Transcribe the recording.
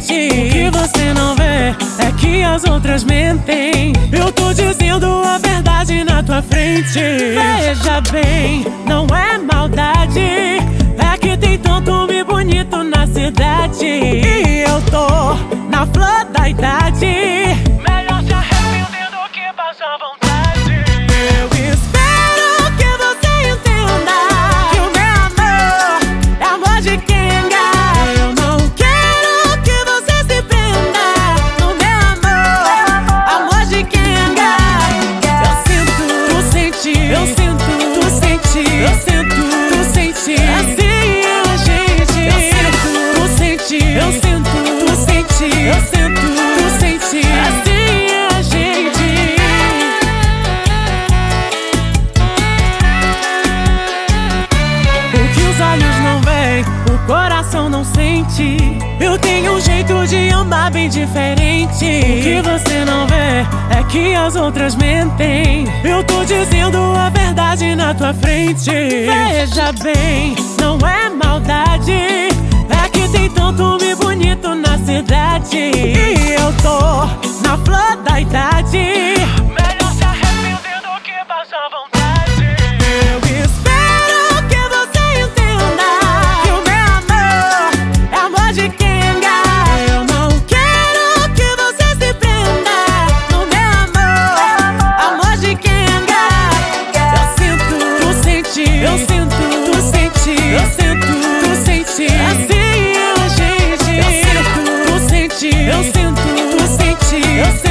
O que você não vê é que as outras mentem. Eu tô dizendo a verdade na tua frente. Veja bem, não é maldade. É que tem tanto me bonito na cidade. E eu tô na flor da idade. Melhor se arrepender do que passar vontade. Sente, eu sinto, tu sente. Assim é a gente. O que os olhos não veem, o coração não sente. Eu tenho um jeito de amar bem diferente. O que você não vê é que as outras mentem. Eu tô dizendo a verdade na tua frente. Veja bem, não é maldade. E eu tô na flor da idade. Yo